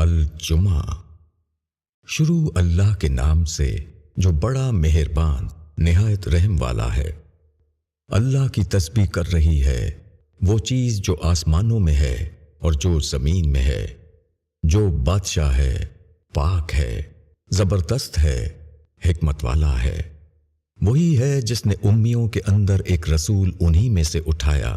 الجمعہ۔ شروع اللہ کے نام سے جو بڑا مہربان، نہایت رحم والا ہے۔ اللہ کی تسبیح کر رہی ہے۔ وہ چیز جو آسمانوں میں ہے اور جو زمین میں ہے۔ جو بادشاہ ہے، پاک ہے، زبردست ہے، حکمت والا ہے۔ وہی ہے جس نے امیوں کے اندر ایک رسول انہی میں سے اٹھایا۔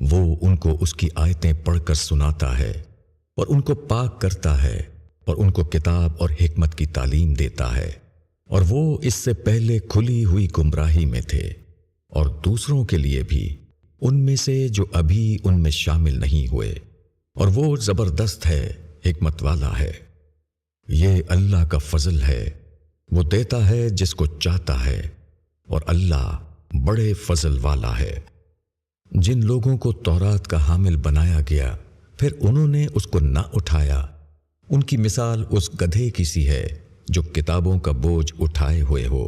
وہ ان کو اس کی آیتیں پڑھ کر سناتا ہے۔ اور ان کو پاک کرتا ہے اور ان کو کتاب اور حکمت کی تعلیم دیتا ہے۔ اور وہ اس سے پہلے کھلی ہوئی گمراہی میں تھے۔ اور دوسروں کے لیے بھی، ان میں سے جو ابھی ان میں شامل نہیں ہوئے۔ اور وہ زبردست ہے، حکمت والا ہے۔ یہ اللہ کا فضل ہے۔ وہ دیتا ہے جس کو چاہتا ہے۔ اور اللہ بڑے فضل والا ہے۔ جن لوگوں کو تورات کا حامل بنایا گیا پھر انہوں نے اس کو نہ اٹھایا۔ ان کی مثال اس گدھے کی سی ہے جو کتابوں کا بوجھ اٹھائے ہوئے ہو۔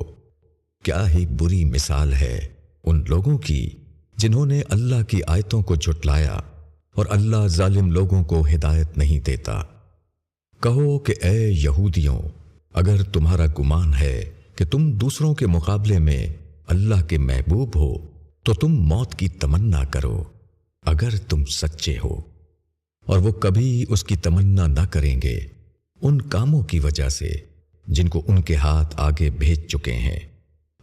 کیا ہی بری مثال ہے ان لوگوں کی جنہوں نے اللہ کی آیتوں کو جھٹلایا اور اللہ ظالم لوگوں کو ہدایت نہیں دیتا۔ کہو کہ اے یہودیوں، اگر تمہارا گمان ہے کہ تم دوسروں کے مقابلے میں اللہ کے محبوب ہو، تو تم موت کی تمنا کرو۔ اگر تم سچے ہو۔ اور وہ کبھی اس کی تمنا نہ کریں گے۔ ان کاموں کی وجہ سے جن کو ان کے ہاتھ آگے بھیج چکے ہیں۔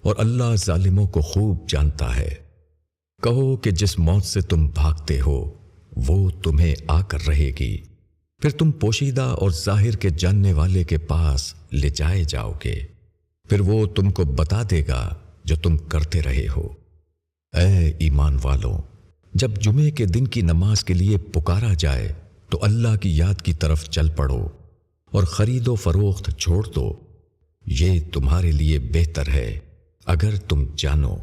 اور اللہ ظالموں کو خوب جانتا ہے۔ کہو کہ جس موت سے تم بھاگتے ہو، وہ تمہیں آ کر رہے گی۔ پھر تم پوشیدہ اور ظاہر کے جاننے والے کے پاس لے جائے جاؤ گے۔ پھر وہ تم کو بتا دے گا جو تم کرتے رہے ہو۔ اے ایمان والوں جب جمعے کے دن کی نماز کے لیے پکارا جائے تو اللہ کی یاد کی طرف چل پڑو اور خرید و فروخت چھوڑ دو۔ یہ تمہارے لیے بہتر ہے، اگر تم جانو۔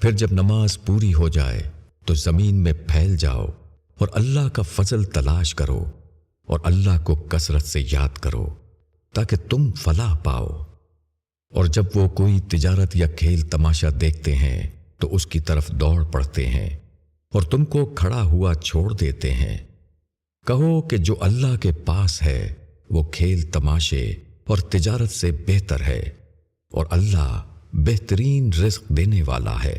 پھر جب نماز پوری ہو جائے تو زمین میں پھیل جاؤ اور اللہ کا فضل تلاش کرو اور اللہ کو کثرت سے یاد کرو تاکہ تم فلاح پاؤ۔ اور جب وہ کوئی تجارت یا کھیل تماشا دیکھتے ہیں تو اس کی طرف دوڑ پڑتے ہیں۔ اور تم کو کھڑا ہوا چھوڑ دیتے ہیں۔ کہو کہ جو اللہ کے پاس ہے، وہ کھیل تماشے اور تجارت سے بہتر ہے اور اللہ بہترین رزق دینے والا ہے۔